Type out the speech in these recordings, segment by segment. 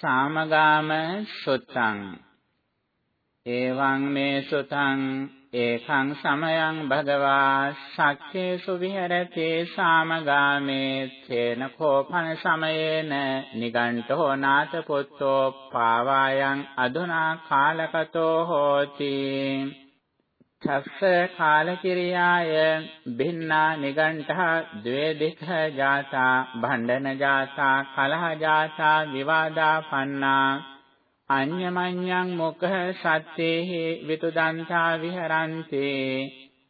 සාමගාම සුත්තං। එවං මේ සුතං ඒකං සමයං භගවා සක්කේසු විහෙරති සාමගාමේ තේන කෝපන සමයේන නිගණ්ඨෝ නාත පුත්තෝ පාවායන් අදුනා කාලකතෝ හෝති। තස්ස කාලකිරියාය භින්නා නිගණ්ඨ ද්වේදික ජාතා භණ්ඩන ජාතා කලහ ජාතා විවාදා පන්නා අඤ්ඤමඤ්ඤං මොකහ සත්තේහි විතුදන්තා විහරන්ති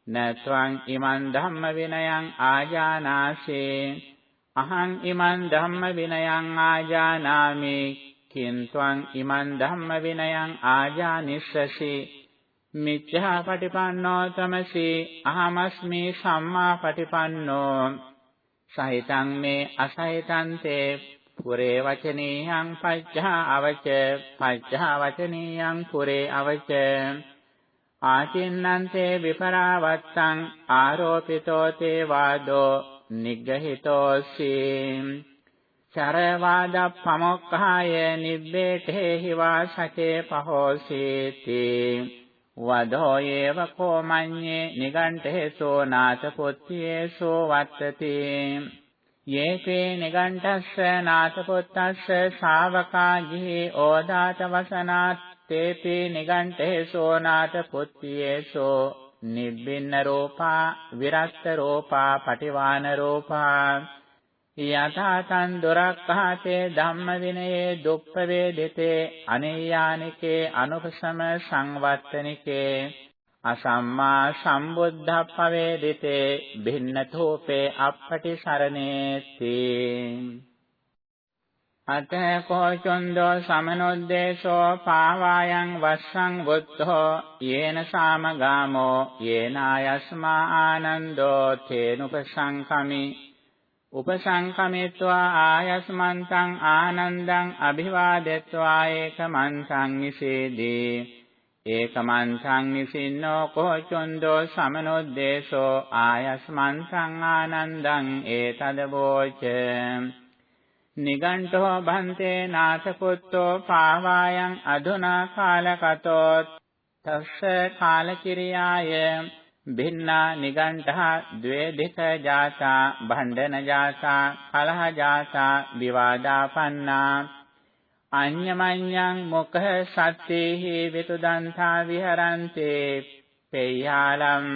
නත්වං ඉමන් ධම්ම විනයං ආජානාසේ අහං ඉමන් ධම්ම විනයං ආජානාමි කින්ත්වං ඉමන් ධම්ම විනයං ආජානිස්සසි මිච්ඡා පටිපන්නෝ තමසි අහමස්මි සම්මා පටිපන්නෝ සහිතං මේ අසහිතං තේ පුරේ වචනීයං පච්ඡා අවච පච්ඡා වචනීයං පුරේ අවච ආචින්නන්තේ විපරාවත්තං ආරෝපිතෝ තේ වාදෝ නිග්ගහිතෝසි චරවාද පමොක්ඛාය නිබ්බේතේ හිවා සකේ පහෝසීති වදෝ ඒව කෝමඤ්ඤේ නිගණ්ඨේසෝ නාත පොත්තියේසෝ වත්තති යේකේ නිගණ්ඨස්ස නාත පොත්තස්ස ශාවකා ජී ඕදාත වසනාත් තේපි නිගණ්ඨේසෝ නාත පොත්තියේසෝ නිබ්බින්න රූපා විරත්ත රූපා පටිවාන රූපා. යථාතං දුරක්ඛාතේ ධම්ම විනයේ දුප්ප වේදිතේ අනේයානිකේ අනුපසම සංවත්තනිකේ අසම්මා සම්බුද්ධප්පවේදිතේ භින්නතෝපේ අපටි සරණේති අතකෝ චොන්දෝ සමනොද්දේශෝ පාවායන් වස්සං බුද්ධෝ යේන සාමගාමෝ යේනායස්මා ආනන්දෝ තේනුපසංකමි උපසංකමෙත්වා ආයස්මන්තං ආනන්දං අභිවාදෙත්වා ඒකමන්තං නිසේදී ඒකමන්තං නිසින්නෝ කෝචොන්දෝ සමනොද්දේශෝ ආයස්මන්තං ආනන්දං ඒතදවෝච නිගණ්ඨෝ භන්තේ නාථකුත්තෝ පාවායන් අධුනා කාලකතෝ තස්ස කාලකිරියාය. භින්නා නිගණ්ඨා ද්වේධික ජාතා භණ්ඩන ජාතා කලහ ජාතා විවාදාපන්නා අඤ්ඤමඤ්ඤං මොකහ සත්තේහි විතුදන්තා විහරන්තේ පේයාලම්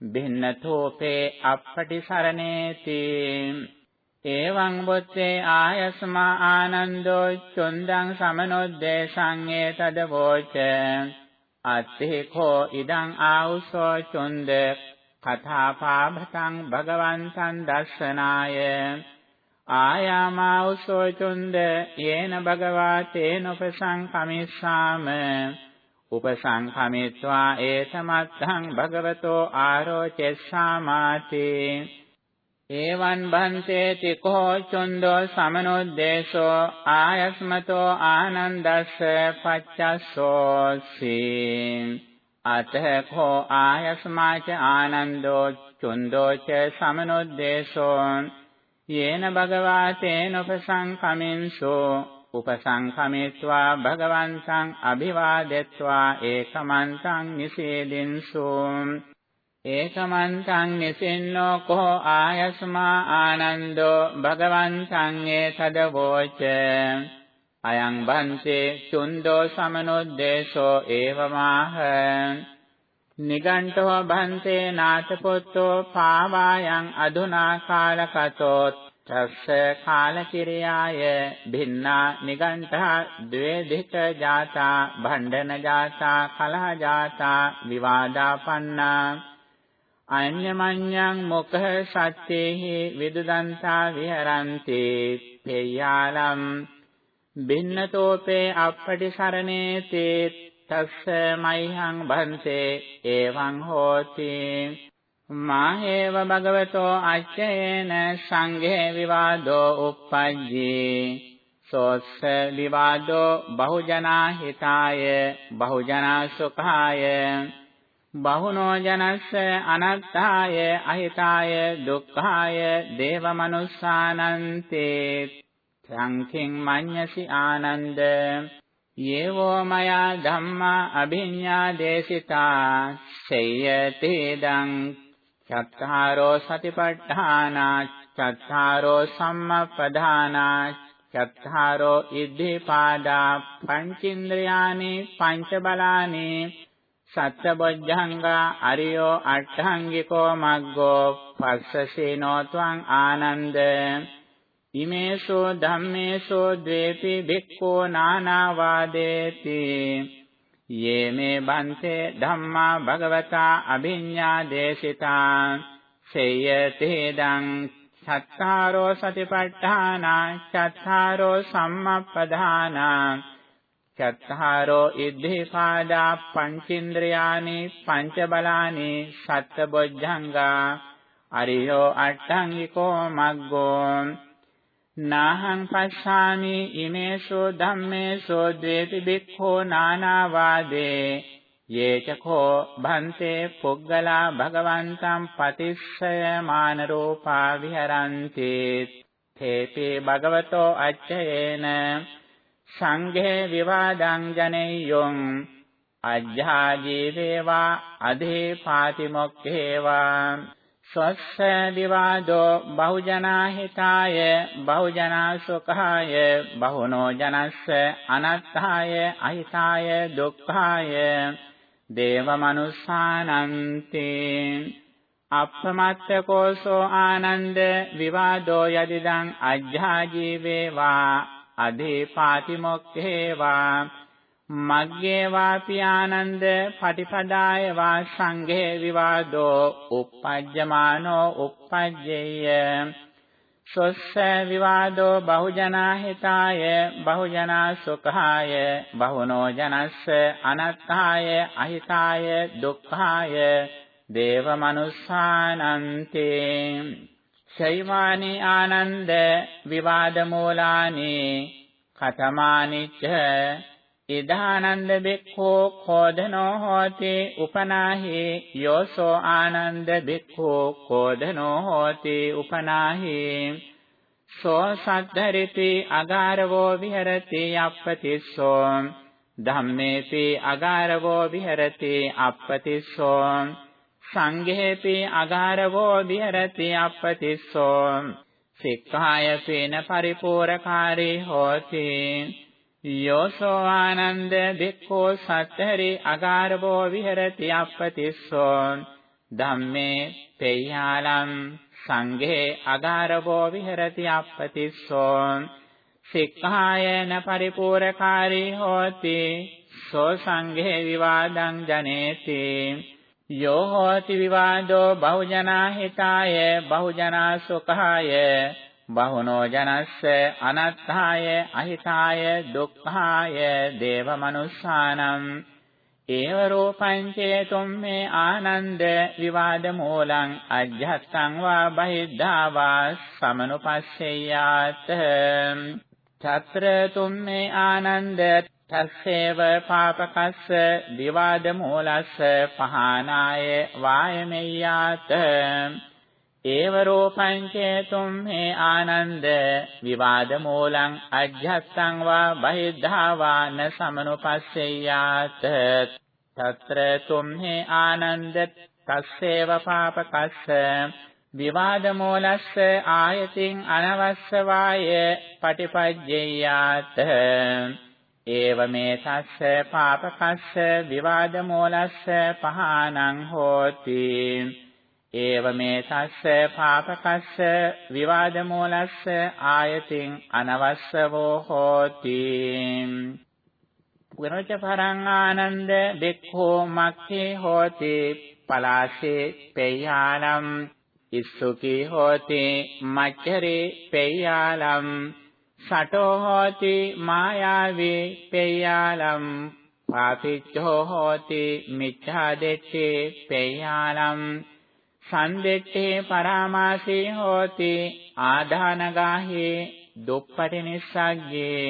භින්නතෝපේ අප්පටිසරණේති එවං බොත්තේ ආයස්මා ආනන්දෝ චොන්දං සමනොද්දේශං ඒතදවෝච අත්තේකෝ ඉදං ආවුසෝ චුන්ද කථාපාභතං භගවන්තං දර්ශනාය. ආයාමාවුසෝ චුන්ද යේන භගවා තේනොපසංකමිස්සාම උපසංකමිත්වා ඒතමත්තං භගවතෝ ආරෝචෙස්සාමාති. එවං බන්තේති කෝ චුන්දෝ සමනොද්දේශෝ ආයස්මතෝ ආනන්දස්ස පච්චස්සෝසි අතහ කෝ ආයස්මාච ආනන්දෝ චුන්දෝ ච සමනොද්දේශෝ. යේන භගවා තේනොපසංකමින්සෝ උපසංකමිත්වා භගවන්තං අභිවාදෙත්වා ඒකමන්තං නිසේදින්සෝ. ඒකමන්තං නිසින්නෝ කෝ ආයස්මා ආනන්දෝ භගවන්තං ඒතදවෝච අයං බන්තේ චුන්දෝ සමනොද්දේශෝ ඒවමාහ නිගණ්ඨෝ බන්තේ නාථපුත්තෝ පාවායන් අදුනා කාලකතෝ තස්ස කාලකිරියාය භින්නා නිගණ්ඨා ද්වේධික ජාතා භණ්ඩන ජාතා කලහ ජාතා විවාදාපන්නා අඤ්ඤමඤ්ඤං මොකහ සත්තේහි විදුදන්තා විහරන්ති. පේයාලම් බින්නතෝපේ අපටි සරණේතේ තස්ස මයිහං භන්තේ එවං හෝති. මාහේව භගවතෝ අච්චයේන සංඝේ විවාදෝ uppajjee සෝස්ස විවාදෝ බහුජනා හිතාය. බහුජනා සුඛාය. බහුනෝ ජනස්ස අනත්තාය අහිතාය දුක්ඛාය දේවමනුස්සානන්තේ. සංඛෙන් මඤ්ඤසි ආනන්ද. යේවෝ මයා ධම්මා අභිඤ්ඤා දේශිතා. සේයතේ දං චත්තාරෝ සතිපට්ඨානා චත්තාරෝ සම්මප්පදානා චත්තාරෝ ඉද්ධිපාදා පංචින්ද්‍රයානි පංච බලානි සත්බොජ්ජංගා අරියෝ අට්ඨංගිකෝ මග්ගෝ පස්සසේනෝ ත්වං ආනන්ද. ඉමේසෝ ධම්මේසෝ ද්වේපි භික්ඛෝ නානාවාදේති. යේමේ බන්තේ ධම්මා භගවතා අභිඤ්ඤා දේශිතා. සේයතේ දං චත්තාරෝ සතිපට්ඨානා චත්තාරෝ සම්මප්පදානා චත්තාරෝ ඉද්ධිපාදා පංචින්ද්‍රයානි පංච බලානි සත්බොජ්ජංගා අරියෝ අට්ඨංගිකෝ මග්ගෝ නාහං පස්සාමි ඉමේසෝ ධම්මේසෝ ද්වේපි බික්ඛෝ නානාවාදේ යේචකෝ භන්තේ පුග්ගලා භගවන්තං පතිස්සය මාන රූපා විහරಂತಿ තේපි භගවතෝ අච්චයේන සංඝේ විවාදං ජනෙය්‍යොං අජ්ජා ජීවේවා අධේ පාතිමොක්ඛේවා ස්වස්ස විවාදෝ බහුජනා හිතාය බහුජනා සුඛාය බහුනෝ ජනස්ස අනත්තාය අහිතාය දුක්ඛාය දේව මනුස්සානන්ති අප්පමත්තකෝසෝ ආනන්ද විවාදෝ යදිදං අජ්ජා ජීවේවා අධේ පාතිමොක්ඛේවා මග්ගේ වාපි ආනන්ද පටිපදාය වා සංඝේ විවාදෝ uppajjamaano uppajjeyya සොස්ස විවාදෝ බහුජනා හිතාය බහුජනා සුඛාය බහුනෝ ජනස්ස අනත්තාය අහිතාය දුක්ඛාය දේව මනුස්සානන්තේ ශෛවානි ආනන්ද විවාද මූලානි කතමානිච්ච ඉදානන්ද බික්ඛෝ කෝධනෝ හෝති උපනාහි යෝසෝ ආනන්ද බික්ඛෝ කෝධනෝ හෝති උපනාහි සෝ සද්ධරිති අගාරවෝ විහෙරති අප්පතිස්සෝ ධම්මේපි අගාරවෝ විහෙරති අප්පතිස්සෝ සංඝේපි අගාරවෝ විහෙරති අප්පතිස්සෝ සික්ඛාය පේන පරිපූර්ණකාරී හෝති යෝසෝ ආනන්ද බික්ඛෝ සත්තරි අගාරබෝ විහෙරති අප්පතිස්සෝ ධම්මේ පේයාලම් සංඝේ අගාරබෝ විහෙරති අප්පතිස්සෝ සික්ඛායන පරිපූර්ණකාරී හෝති සෝ සංඝේ විවාදං ජනේති යෝ හෝති විවාදෝ බහුජනා හිතාය බහුජනා සුඛාය බහුනෝ ජනස්ස අනත්ථාය අහිතාය දුක්ඛාය දේව මනුස්සානම්. ඒව රූපං චේතුම් මේ ආනන්ද විවාද මූලං අජ්ජත්තං වා බහිද්ධා වා සමනුපස්සෙය්‍යාත චත්‍ර තුම්මේ ආනන්ද තස්සේව පාපකස්ස විවාද මූලස්ස පහනාය වායමෙය්‍යාත ඒව රූපං චේතුම් මේ ආනන්ද විවාද මූලං අජ්ජස්සං වා බහිද්ධා වාන සමනුපස්සෙය්‍යාත తත්‍ර තුම්හි ආනන්ද තස්සේව පාපකස්ස විවාද මූලස්ස ආයතින් අනවස්ස වාය පටිපජ්ජෙය්‍යාත ඒව මේ තස්ස පාපකස්ස විවාද මූලස්ස පහානං හෝති. ඒවමේ තස්ස පාපකස්ස විවාද මූලස්ස ආයතින් අනවස්සවෝ හෝති. පුනච පරං ආනන්ද දෙක්ඛෝ මක්ඛේ හෝති. පලාසේ පේයාලම් ඉස්සුකී හෝති. මච්චරේ පේයාලම් සටෝ හෝති මායාවේ පේයාලම් පාපිච්ඡෝ හෝති මිච්ඡා දෙච්චේ පේයාලම් සන්දෙට්ඨේ පරාමාසේ හෝති ආධානගාහේ දුප්පටි නිස්සග්ගේ.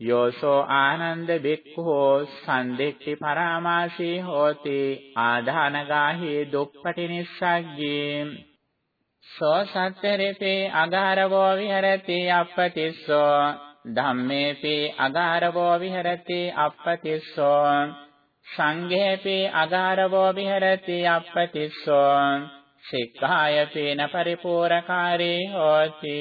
යෝසෝ ආනන්ද බික්ඛෝ සන්දෙට්ඨි පරාමාසේ හෝති ආධානගාහේ දුප්පටි නිස්සග්ගේ. සෝ සත්තරිපේ අගාරවෝ විහෙරති අප්පතිස්සෝ ධම්මේපි අගාරවෝ විහෙරති අප්පතිස්සෝ සංඝේපි අගාරවෝ විහෙරති අප්පතිස්සෝ සික්ඛායපේන පරිපූර්ණකාරී හෝති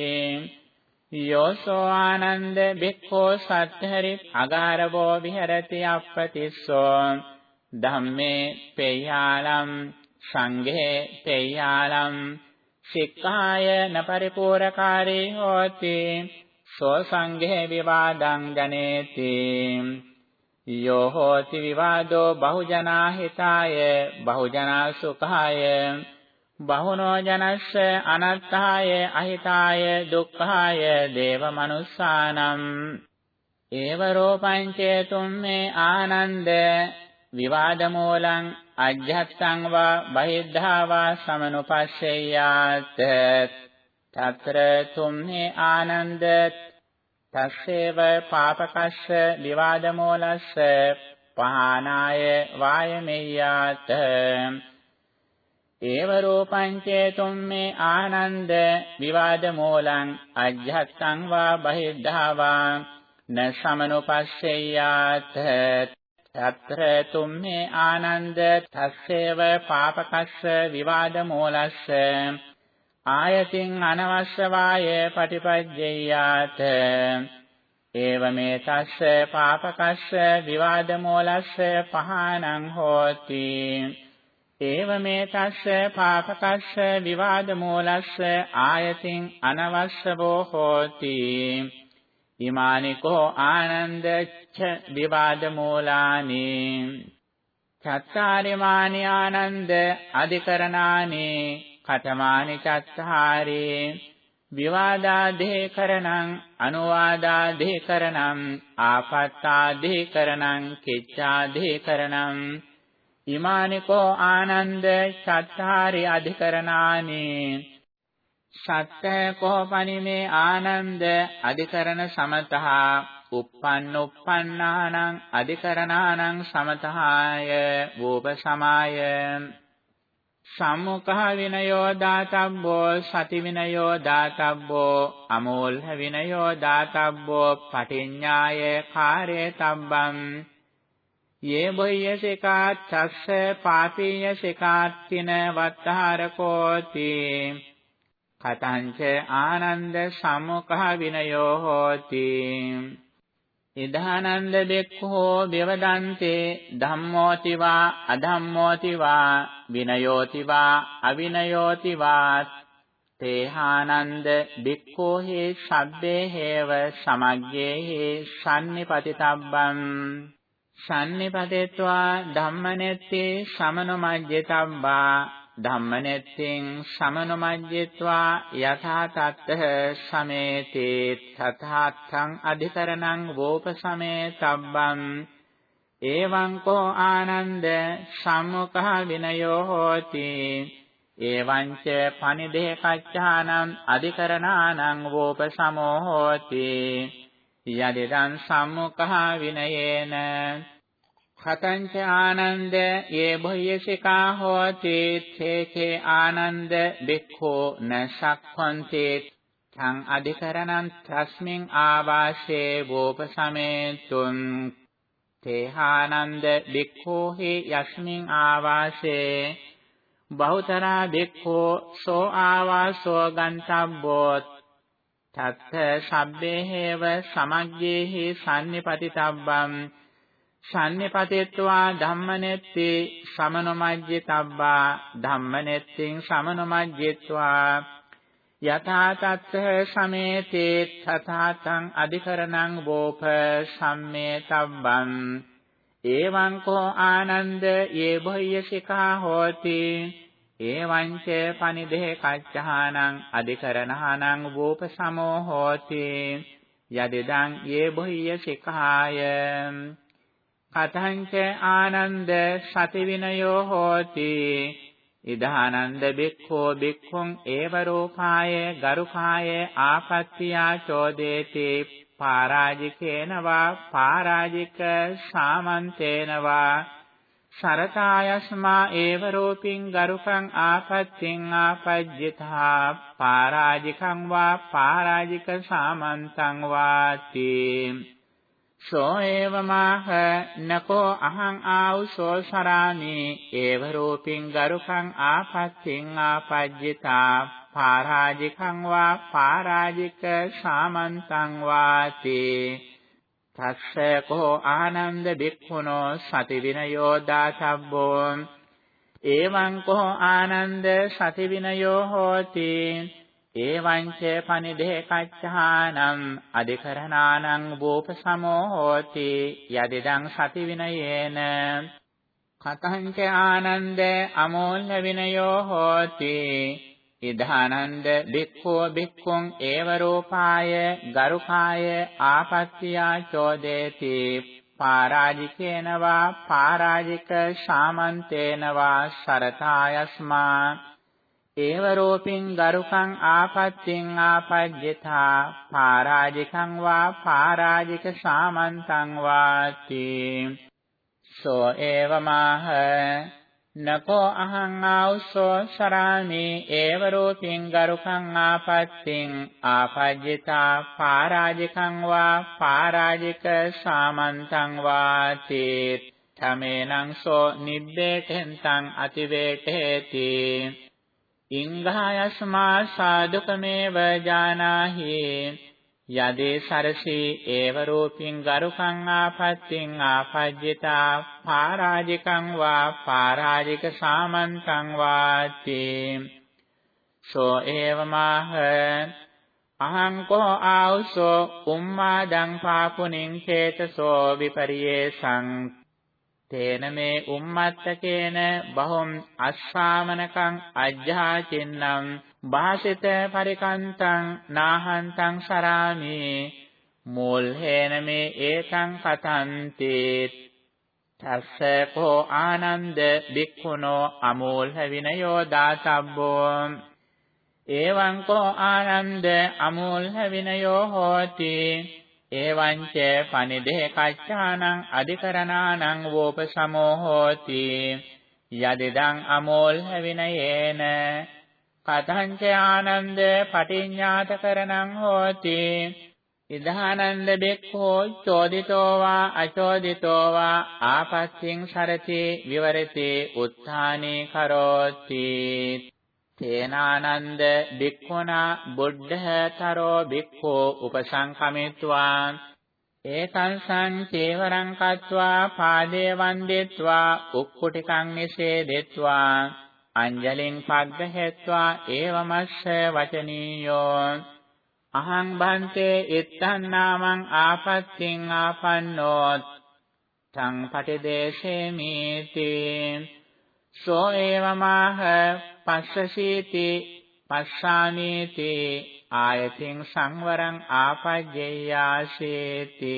යෝසෝ ආනන්ද බික්ඛෝ සත්තරි අගාරවෝ විහෙරති අප්පතිස්සෝ ධම්මේ පේයාලම් සංඝේ පේයාලම් සික්ඛාය නපරිපූර්ණකාරී හෝති සෝ සංඝේ විවාදං ජනේති යෝ හෝති විවාදෝ බහුජනා හිතාය බහුජනා සුඛාය බහුනෝ ජනස්ස අනත්තාය අහිතාය දුක්ඛාය දේව මනුස්සානම් ඒව රෝපංචේතුම් මේ ආනන්ද විවාද මූලං අජ්ජත්තං වා බහිද්ධා වා සමනුපස්සෙය්‍යාත් తත්‍ර තුම්හි ආනන්ද තස්සේව පාපකස්ස විවාද මූලස්ස පහනාය වායමෙය්‍යාත් ඒව රූපංචේතුම් මේ ආනන්ද විවාද මූලං අජ්ජත්තං වා බහිද්ධා වා න සමනුපස්සෙය්‍යාත් తත්‍ර තුම්මේ ආනන්ද තස්සේව පාපකස්ස විවාද මූලස්ස ආයතින් අනවශ්‍ය වාය පටිපජ්ජේයාත ඒවමේ තස්ස පාපකස්ස විවාද මූලස්ස පහනං හෝති ඒවමේ තස්ස පාපකස්ස විවාද මූලස්ස ආයතින් අනවශ්‍යවෝ හෝති ඉමානිකෝ ආනන්දච්ච විවාද මූලානි චත්තාරිමානි ආනන්ද අධිකරණානි. කතමානි චත්තාරේ. විවාදාදේකරණං අනුවාදාදේකරණං ආපත්තාදේකරණං කිච්ඡාදේකරණං ඉමානිකෝ ආනන්ද චත්තාරි අධිකරණානි. සත්‍ය කෝපනිමේ ආනන්ද අධිකරණ සමතහ uppන්න uppන්නානං අධිකරණානං සමතහාය වූප සමාය. සම්මුඛ විනයෝ දාතබ්බෝ සති විනයෝ දාතබ්බෝ අමෝල්හ විනයෝ දාතබ්බෝ පටිඤ්ඤාය කාරේ තබ්බම් යේ බොය්‍යසිකාත් චස්ස පාපීයසිකාත්තින වත්තාරකෝති කතංච ආනන්ද සම්මුඛ විනයෝ හෝති. ඉදානන්ද බෙක්ඛෝ බෙවදන්තේ ධම්මෝති වා අධම්මෝති වා විනයෝති වා අවිනයෝති වා තේහානන්ද බික්ඛෝ හේ සබ්බේ හේව සමග්ගේ හේ සම්නිපතිතබ්බං සම්නිපතේत्वा ධම්මනෙත්තේ සමනොමජ්ජතබ්බා. ධම්මනෙත්තිං සමනුමජ්ජිත්වා යථා තත්ත සමේතේ තථාත්තං අධිකරණං වෝපසමේ තබ්බං එවං කෝ ආනන්ද සම්මුඛ විනයෝ හෝති එවං ච පනිදේ කච්ඡානං අධිකරණානං වෝපසමෝ හෝති යදිදං සම්මුඛ විනයේන කතංච ආනන්ද යේ භයසිකා හෝති තේකේ ආනන්ද බික්ඛෝ නසක්ඛන්ති තං අධිකරණං තස්මින් ආවාසේ වෝපසමේතුං තේහානන්ද බික්ඛෝ හි යස්මින් ආවාසේ බහුතරා බික්ඛෝ සෝ ආවාසෝ ගන්තබ්බෝ තත්ත සබ්බේ හේව සමග්ගේහි සම්නිපතිතබ්බං සම්නිපතෙත්වා ධම්මනෙත්ති සමනොමජ්ජිතබ්බා ධම්මනෙත්තිං සමනොමජ්ජිත්වා යථා තත්ථ සමේතේ තථාතං අධිකරණං වෝප සම්මේතබ්බං එවං කෝ ආනන්ද යේ භයසිකා හෝති එවං ච පනිදේ කච්චහානං අධිකරණහානං වෝප සමෝ හෝති යදෙදං යේ භයසිකාය කතංච ආනන්ද සති විනයෝ හෝති. ඉදානන්ද බික්ඛෝ බික්ඛුං ඒව රූපාය ගරුකාය ආපත්‍තියා චෝදේති. පරාජිකේන වා පරාජික සාමන්තේන වා. සරතායස්මා ඒව රූපින් ගරුකං ආපත්තිං ආපජ්ජතා. පාරාජිකං වා පාරාජික සාමන්තං වාති. සෝ ඒවමාහ නකෝ අහං ආවුසෝ සරාමි ඒව රූපින් ගරුකං ආපත්තිං ආපජ්ජතා පාරාජිකං වා පාරාජික සාමන්තං වාති. තස්ස කෝ ආනන්ද බික්ඛුනෝ සති විනයෝ දාසබ්බෝ. එවං කෝ ආනන්ද සති විනයෝ හෝති. එවං ච පනිදේ කච්ඡානම් අධිකරණානං වූපසමෝ හෝති යදිදං සති විනයේන කතං ච ආනන්ද අමෝල්‍ය විනයෝ හෝති ඉදානන්ද බික්ඛෝ බික්ඛුං ඒව රූපාය ගරුකාය ආපත්‍තියා චෝදේති පාරාජිකේන වා පාරාජික ශාමන්තේන වා සරතායස්මා ඒව රූපින් ගරුකං ආපත්‍තිං ආපජ්ජතා පාරාජිකං වා පාරාජික ශාමන්තං වාති සෝ ඒවමාහ නකෝ අහං ආඋසෝ සරාමි ඒව රූපින් ගරුකං ආපත්තිං ආපජ්ජිතා පාරාජිකං වා පාරාජික සාමන්තං වාති තමේනං සෝ නිබ්බේතෙන් තං අතිවේතේති ඉංඝායස්මා සාදුකමේව ජානාහි. යදේ සරසී ඒව රූපින් ගරුකං ආපත්තිං ආපජ්ජිතා පාරාජිකං වා පාරාජික සාමන්තං වාති. සෝ ඒවමාහ අහං කෝ ආවසෝ උම්මාදං පාපුනින් චේතසෝ විපරියේසං තේන මේ උම්මත්තකේන බහුම් අස්සාමනකං අජ්ජාචින්නම් භාසිත පරිකන්තං නාහන්තං සරාමි මූල්හේන මේ ඒකං කතන්ති තස්ස කෝ ආනන්ද බික්ඛුනෝ අමූල්හ විනයෝ දාසබ්බෝ එවං කෝ ආනන්ද අමූල්හ විනයෝ හෝති එවං ච පනිදේ කච්ඡානං අධිකරණානං වෝපසමෝ හෝති යදිදං අමෝල්හ විනයේන කතංච ආනන්ද පටිඤ්ඤාතකරණං හෝති. ඉදානන්ද බෙක්ඛෝ චෝදිතෝ වා අචෝදිතෝ වා ආපස්සින් සරති විවරති උත්ථානේ කරෝති තේනානන්ද බික්ඛුනා බුද්ධතරෝ බික්ඛෝ උපසංකමිත්වා ඒකං සංචේවරං කତ୍වා පාදේ වන්දෙත්වා උක්කුටිකං නිසේදෙත්වා අංජලින් පග්ගහෙත්වා ඒවමස්ස වචනීයෝ අහං බන්තේ ඉත්තං නාමං ආපත්තිං ආපන්නෝ තං පටිදේශේමීති සෝ ඒවමාහ පස්සසීති පස්සාමීති ආයතින් සංවරං ආපජ්ජයාසේති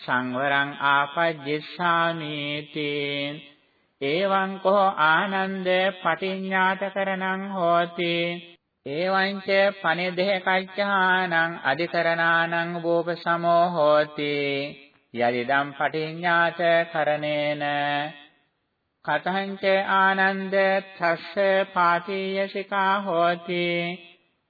සංවරං ආපජ්ජස්සාමීති එවං කෝ ආනන්ද පටිඤ්ඤාතකරණං හෝති එවං ච පනිදේ කච්ඡානං අධිකරණානං වූපසමෝ හෝති යදිදම් පටිඤ්ඤාත කරණේන කතංච ආනන්ද තස්ස පාතියසිකා හෝති.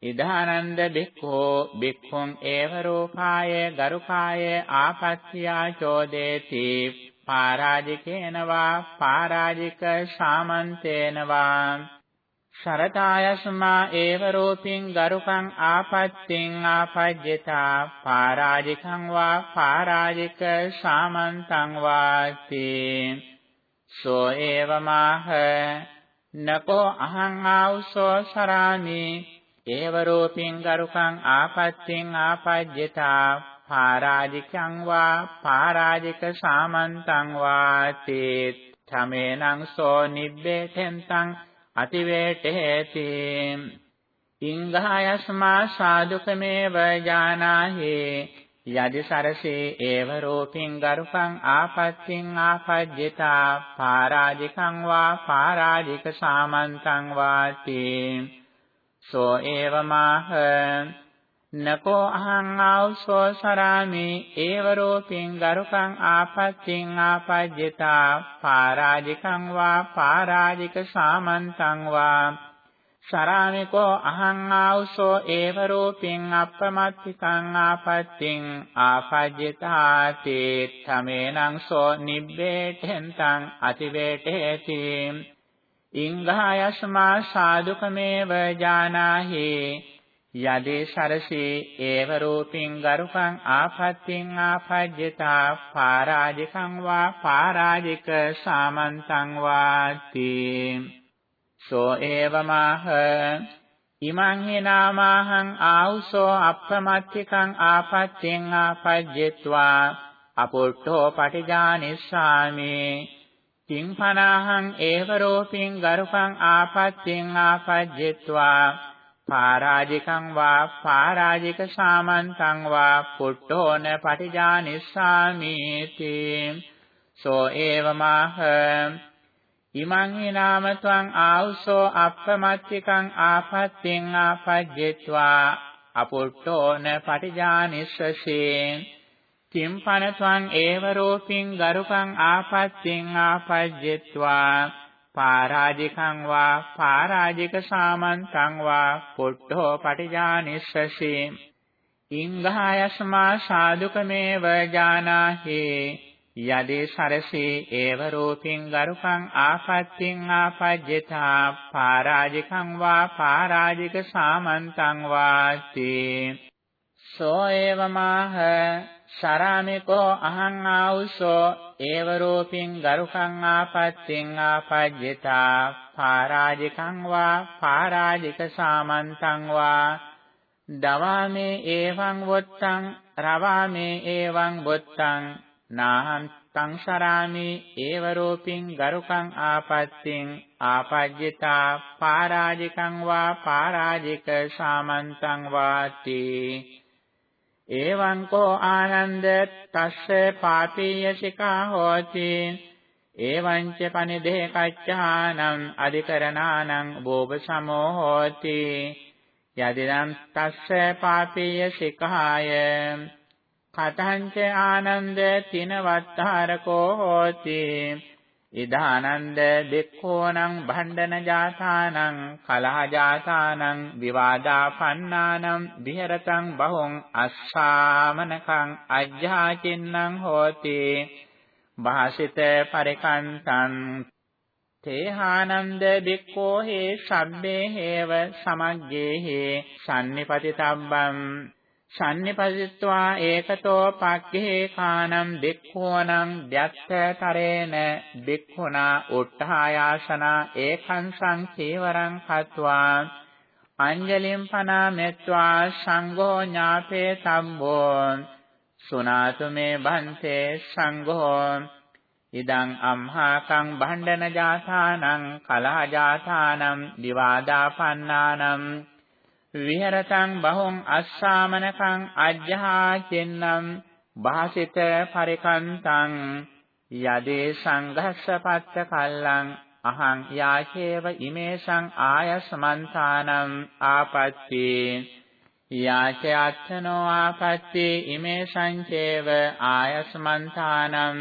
ඉදානන්ද බික්ඛෝ බික්ඛුං ඒව රූපාය ගරුකාය ආපත්‍ත්‍යා චෝදේති. පාරාජිකේන වා පාරාජික ශාමන්තේන වා. සරතායස්මා ඒව රූපින් ගරුකං ආපත්තිං ආපජ්ජතා. පාරාජිකං වා පාරාජික ශාමන්තං වාති. සෝ ඒවමාහ නකෝ අහං ආවුසෝ සරාමි ඒව රූපින් ගරුකං ආපත්තිං ආපජ්ජතා පාරාජිකං වා පාරාජික සාමන්තං වාති තමේනං සෝ නිබ්බේතෙන්තං අතිවේටේති ඉංඝායස්මා සාදුකමේව ජානාහි යදි සරසේ ඒව රූපින් ගරුකං ආපත්තිං ආපජ්ජතා පාරාජිකං වා පාරාජික සාමන්තං වාති. සෝ ඒවමාහ නකෝ අහං ආවුසෝ සරාමි ඒව රූපින් ගරුකං ආපත්තිං ආපජ්ජතා පාරාජිකං වා පාරාජික සාමන්තං වා. සරාමිකෝ අහං ආවුසෝ ඒව රූපින් අප්පමත්තිකං ආපත්තිං ආපජ්ජතාති තමේනං සෝ නිබ්බේඨෙන්තං අතිවේඨේති ඉංගායස්මා සාදුකමේව ජානාහි යදේ සරසේ ඒව රූපින් ගරුකං ආපත්තිං ආපජ්ජතා පාරාජිකං වා පාරාජික සාමන්තං වාති සෝ ඒවමාහ. ඉමං හිනාමාහං ආවුසෝ අප්පමත්තිකං ආපච්චෙන් ආපජ්ජෙත්වා. අපොට්ඨෝ පටිජානිස්සාමි. කිංපනාහං ඒව රෝපින් ගරුකං ආපච්චෙන් ආපජ්ජෙත්වා. පාරාජිකං වා පාරාජික සාමන්තං වා පුට්ඨෝන පටිජානිස්සාමි තේ සෝ ඒවමාහ. ඉමං හිනාම ත්වං ආවුසෝ අප්පමත්තිකං ආපත්තිං ආපජ්ජෙත්වා අපුට්ඨෝන පටිජානිස්සසේ කිම්පන ත්වං ඒව රූපින් ගරුකං ආපත්තිං ආපජ්ජෙත්වා පාරාජිකං වා පාරාජික සාමන්තං වා පුට්ඨෝ පටිජානිස්සසේ ඉංගායස්මා සාදුකමේව ජානාහි යදේ සරසේ ඒව රූපින් ගරුකං ආපත්තිං ආපජ්ජතා පාරාජිකං වා පාරාජික සාමන්තං වාති. සෝ ඒවමාහ සරාමිකෝ අහං ආවුසෝ ඒව රූපින් ගරුකං ආපත්තිං ආපජ්ජතා පාරාජිකං වා පාරාජික සාමන්තං වා. දවාමේ එවං වොත්තං රවාමේ එවං වොත්තං නාහං තං සරාමි ඒව රූපින් ගරුකං ආපත්තිං ආපජ්ජතා පාරාජිකං වා පාරාජික සාමන්තං වාති. එවං කෝ ආනන්ද තස්ස පාපීය සිකා හෝති. එවං ච පනිදේ කච්චානං අධිකරණානං බෝබ සමෝ හෝති. යදිනම් තස්ස පාපීය සිකාය කතංච ආනන්ද තින වත්තාරකෝ හෝති. ඉදානන්ද දෙක්ඛෝනං භණ්ඩන ජාතානං කලහ ජාතානං විවාදා පන්නානං විහෙරතං බහුං අස්සාමනකං අජ්ජාචින්නං හෝති. භාසිත පරිකන්තං තේහානන්ද බික්ඛෝ හේ සබ්බේ හේව සමග්ගේ හේ sannipatitabban සම්නිපදිත්වා ඒකතෝ පක්ඛේ කානම් බික්ඛෝනං ධ්‍යත්තරේන බික්ඛුනා උට්ඨායාසනා ඒකං සංකේවරං කତ୍වා අංජලිම් පනා මෙත්වා සංඝෝ ඥාපේ සම්බෝ සුනාතු මේ බන්තේ සංඝෝ ඉදං අම්හාකං භණ්ඩන ජාතානං කලහ ජාතානං විවාදාපන්නානං විහෙරතං බහුං අස්සාමනකං අජ්ජහා චෙන්නම් භාසිත පරිකන්තං යදේ සංඝස්සපත්ත කල්ලං අහං යාචේව ඉමේසං ආයස්මන්තානම් ආපත්ති යාචයත්තනෝ ආපත්ති ඉමේසං චේව ආයස්මන්තානම්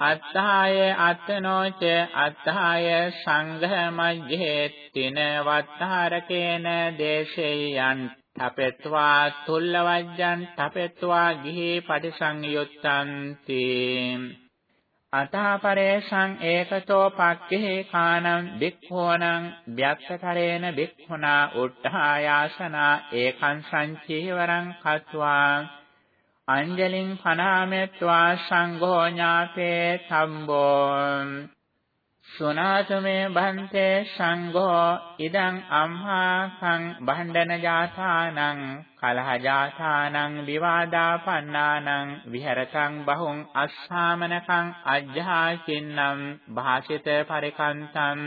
අත්තාය අත්තනෝච අත්තාය සංඝ මජ්ජේ තින වත්තාරකේන දේශේයන් තපෙත්වා තුල්ලවජ්ජන් තපෙත්වා ගිහි පටිසංයුත්තන්ති. අතාපරේසං ඒකතෝ පක්ඛේ කානම් බික්ඛෝනං ව්‍යක්ඛතරේන බික්ඛුනා උට්ඨායාසනා ඒකං සංචීවරං කତ୍වා. අංජලින් පනාමෙත්වා සංඝෝ ඥාතේ සම්බෝ සුනාතමේ බන්තේ සංඝෝ ඉදං අම්හාසං භණ්ඩන ජාතානං කලහ ජාතානං විවාදාපන්නානං විහෙරතං බහුං අස්සාමනකං අජ්ජහා චින්නම් භාසිත පරිකන්තං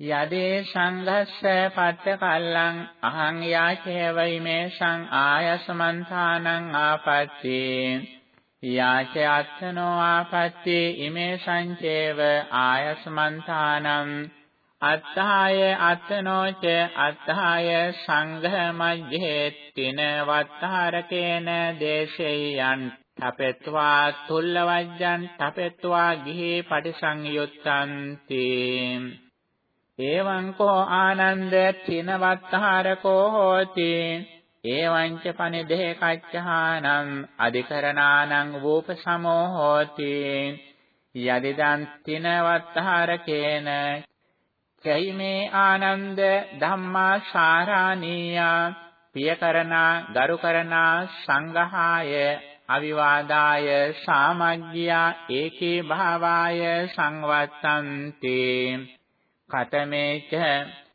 යදේ සංඝස්ස පත්ත කල්ලං අහං යාචේවයි මේ සං ආයසමන්තානං ආපත්ති. යාච අත්තනෝ ආපත්ති ඉමේ සංචේව ආයසමන්තානං. අත්තාය අත්තනෝච අත්තාය සංඝ මජ්ජේ තින වත්තාරකේන දේශේයන්. තපෙත්වා තුල්ලවජ්ජන් තපෙත්වා ගිහි පටිසංයුත්තන්ති. එවං කෝ ආනන්ද තින වත්තාරකෝ හෝති. එවං ච පනිදේ කච්චහානං අධිකරණානං වූපසමෝ හෝති. යදිදන් තින වත්තාරකේන කැයිමේ ආනන්ද ධම්මා සාරාණීයා පියකරණා ගරුකරණා සංඝහාය අවිවාදාය සාමග්ගියා ඒකේ භාවාය සංවත්තන්ති. කතමේච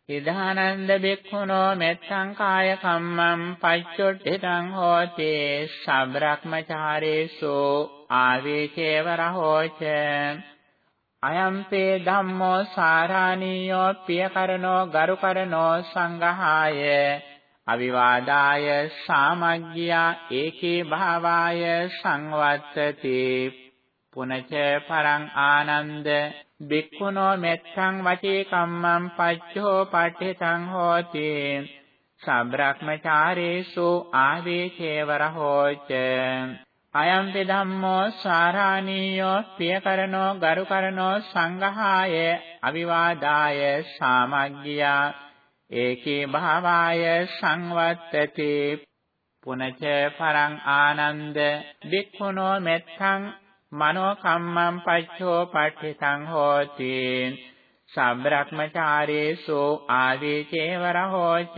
ඉදානන්ද බික්ඛුනෝ මෙත්තං කාය කම්මං පච්චොට්ඨිතං හෝති සබ්‍රක්මචාරේසු ආවේචේව රහෝච අයම්පේ ධම්මෝ සාරාණීයෝ පියකරනෝ ගරුකරනෝ සංඝහාය අවිවාදාය සාමග්ගියා ඒකේ භාවාය සංවත්තති පුනච පරං ආනන්ද බික්ඛුනෝ මෙත්තං වචේ කම්මං පච්චෝ පට්ඨිතං හෝති। සබ්‍රක්මචාරේසු ආවේචේවර හෝච අයම්පි ධම්මෝ සාරාණීයෝ පියකරනෝ ගරුකරනෝ සංඝහාය අවිවාදාය සාමග්ගියා। ඒකේ භාවාය සංවත්තති। පුනච පරං ආනන්ද। බික්ඛුනෝ මෙත්තං මනෝ කම්මං පච්චෝ පට්ඨිතං හෝති සම්බ්‍රක්මචාරේසු ආදී චේවර හෝච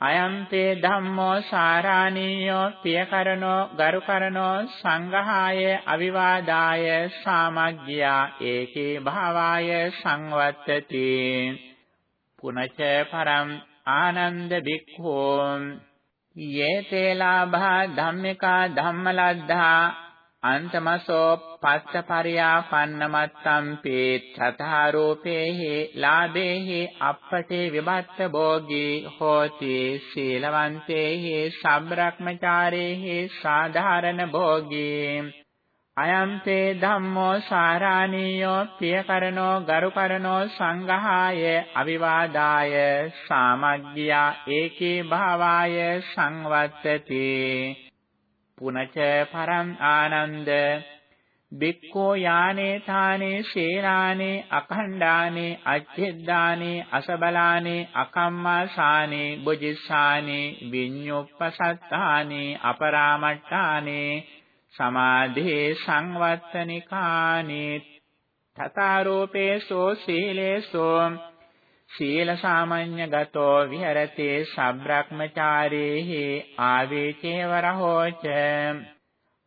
අයම්තේ ධම්මෝ සාරාණීයෝ පියකරනෝ ගරුකරනෝ සංඝහාය අවිවාදාය සාමග්ගියා ඒකේ භාවාය සංවත්තති පුනච පරම් ආනන්ද බික්ඛෝ යේතේ ලාභා ධම්මිකා ධම්මලද්ධා අන්තමසෝ පස්සපරියාපන්නමත්තම්පි තථාරෝපේහි ලාභේහි අප්පටේ විභත්ත භෝගී හෝති සීලවන්තේහි සම්බ්‍රක්මචාරේහි සාධාරණ භෝගී. අයම්තේ ධම්මෝ සාරාණීයෝ පියකරනෝ ගරුකරනෝ සංඝහාය අවිවාදාය සාමග්ගියා ඒකේ භාවාය සංවත්තති. පුනච පරං ආනන්ද. බික්ඛෝ යානේ තානේ ශේනානේ අඛණ්ඩානේ අච්ඡෙද්දානේ අසබලානේ අකම්මාසානේ බුජිස්සානේ විඤ්ඤුප්පසත්තානේ අපරාමට්ඨානේ සමාධේ සංවත්තනිකානේ තථාරෝපේසෝ සීලේසෝ සීල සාමඤ්ඤ ගතෝ විහෙරති සබ්‍රක්මචාරේහි ආවේචේවරහෝච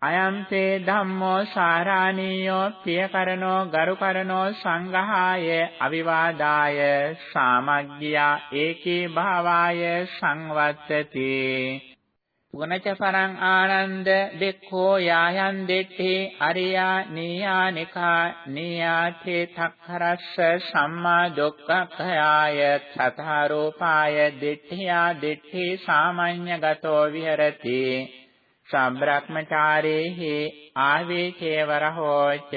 අයම්තේ ධම්මෝ සාරාණීයෝ පියකරනෝ ගරුකරනෝ සංඝහාය අවිවාදාය සාමග්ගියා ඒකේ භාවාය සංවත්තති. පුනච පරං ආනන්ද දෙක්ඛෝ යායන් දෙට්ඨි අරියා නීයානිකා නීයාතේ තක්ඛරස්ස සම්මා දුක්ඛඛයාය තථාරෝපාය දෙට්ඨියා දෙට්ඨි සාමඤ්ඤගතෝ විහෙරති සම්බ්‍රක්මචාරේහි ආවේචේවරහෝච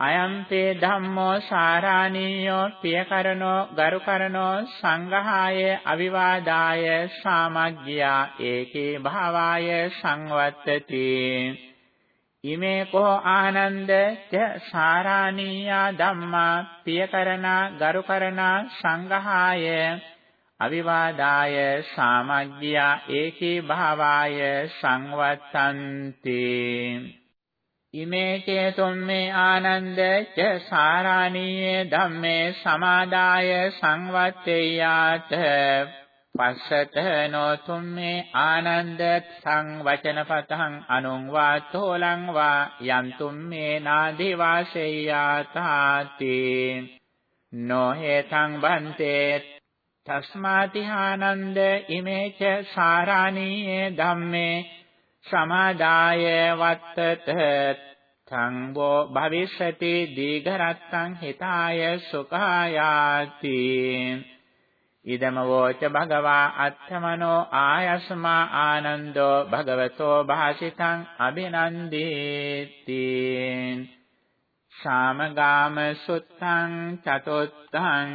අයම්තේ ධම්මෝ සාරාණීයෝ පියකරනෝ ගරුකරනෝ සංඝහාය අවිවාදාය සාමග්ගියා ඒකේ භාවාය සංවත්තති. ඉමේ කෝ ආනන්ද ච සාරාණීයා ධම්මා පියකරනා ගරුකරනා සංඝහාය අවිවාදාය සාමග්ගියා ඒකේ භාවාය සංවත්තන්ති. ඉමේ චේතුම්මේ ආනන්ද ච සාරාණීයේ ධම්මේ සමාදාය සංවත්තේයාත. පස්සත නොතුම්මේ ආනන්ද සංවචනපතං අනුං වා තෝලං වා යන්තුම්මේ නාදි වාසෙය්‍යාතාති නොහෙතං බන්තේ තස්මාතිහානන්ද ඉමේ ච සාරාණීයේ ධම්මේ සමාදාය වත්තත. සංඝෝ භවිෂති දීඝරත්තං හිතාය සුඛායාති. ඉදම වෝච භගවා අත්තමනෝ ආයස්මා ආනන්දෝ භගවතෝ භාසිතං අබිනන්දේති ශාමගාම සුත්තං චතුත්තං